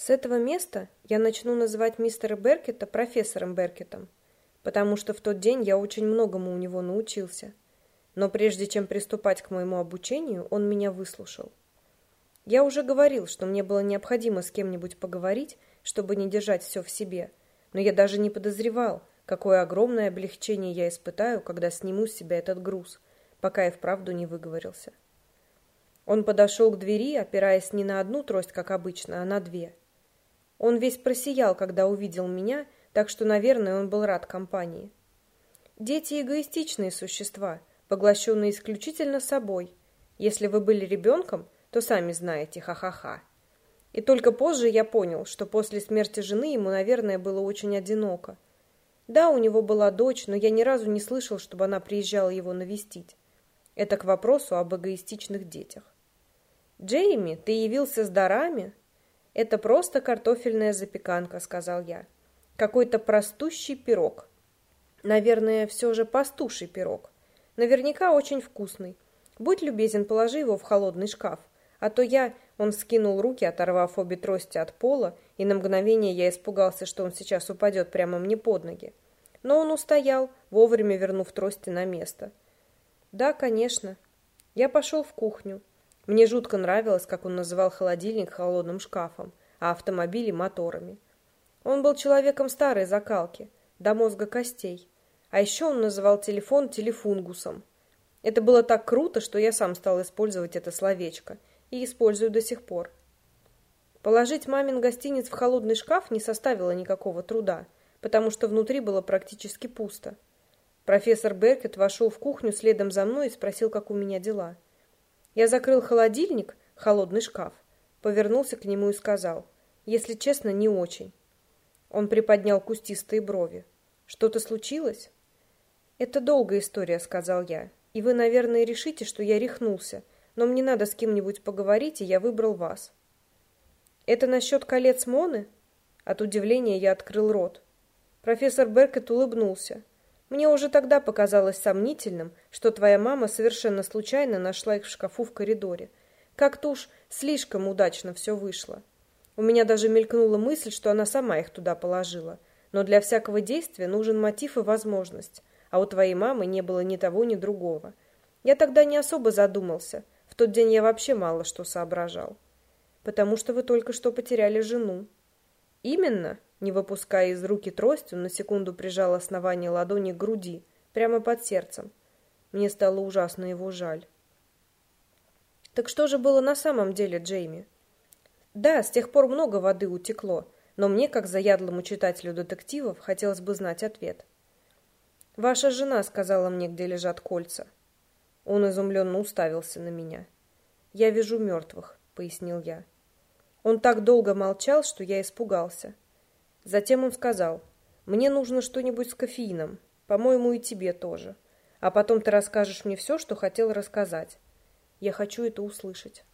С этого места я начну называть мистера Беркета профессором Беркетом, потому что в тот день я очень многому у него научился. Но прежде чем приступать к моему обучению, он меня выслушал. Я уже говорил, что мне было необходимо с кем-нибудь поговорить, чтобы не держать все в себе, но я даже не подозревал, какое огромное облегчение я испытаю, когда сниму с себя этот груз, пока я вправду не выговорился. Он подошел к двери, опираясь не на одну трость, как обычно, а на две. Он весь просиял, когда увидел меня, так что, наверное, он был рад компании. Дети эгоистичные существа, поглощенные исключительно собой. Если вы были ребенком, то сами знаете, ха-ха-ха. И только позже я понял, что после смерти жены ему, наверное, было очень одиноко. Да, у него была дочь, но я ни разу не слышал, чтобы она приезжала его навестить. Это к вопросу об эгоистичных детях. «Джейми, ты явился с дарами?» «Это просто картофельная запеканка», — сказал я. «Какой-то простущий пирог. Наверное, все же пастуший пирог. Наверняка очень вкусный. Будь любезен, положи его в холодный шкаф. А то я...» Он скинул руки, оторвав обе трости от пола, и на мгновение я испугался, что он сейчас упадет прямо мне под ноги. Но он устоял, вовремя вернув трости на место. «Да, конечно». Я пошел в кухню. Мне жутко нравилось, как он называл холодильник холодным шкафом, а автомобили моторами. Он был человеком старой закалки, до мозга костей. А еще он называл телефон телефунгусом. Это было так круто, что я сам стал использовать это словечко и использую до сих пор. Положить мамин гостиниц в холодный шкаф не составило никакого труда, потому что внутри было практически пусто. Профессор Беркет вошел в кухню следом за мной и спросил, как у меня дела. Я закрыл холодильник, холодный шкаф, повернулся к нему и сказал, если честно, не очень. Он приподнял кустистые брови. Что-то случилось? Это долгая история, сказал я. И вы, наверное, решите, что я рехнулся, но мне надо с кем-нибудь поговорить, и я выбрал вас. Это насчет колец Моны? От удивления я открыл рот. Профессор Беркет улыбнулся. Мне уже тогда показалось сомнительным, что твоя мама совершенно случайно нашла их в шкафу в коридоре. Как-то уж слишком удачно все вышло. У меня даже мелькнула мысль, что она сама их туда положила. Но для всякого действия нужен мотив и возможность, а у твоей мамы не было ни того, ни другого. Я тогда не особо задумался. В тот день я вообще мало что соображал. Потому что вы только что потеряли жену. Именно, не выпуская из руки трость, он на секунду прижал основание ладони к груди, прямо под сердцем. Мне стало ужасно его жаль. Так что же было на самом деле, Джейми? Да, с тех пор много воды утекло, но мне, как заядлому читателю детективов, хотелось бы знать ответ. Ваша жена сказала мне, где лежат кольца. Он изумленно уставился на меня. Я вижу мертвых, пояснил я. Он так долго молчал, что я испугался. Затем он сказал, «Мне нужно что-нибудь с кофеином. По-моему, и тебе тоже. А потом ты расскажешь мне все, что хотел рассказать. Я хочу это услышать».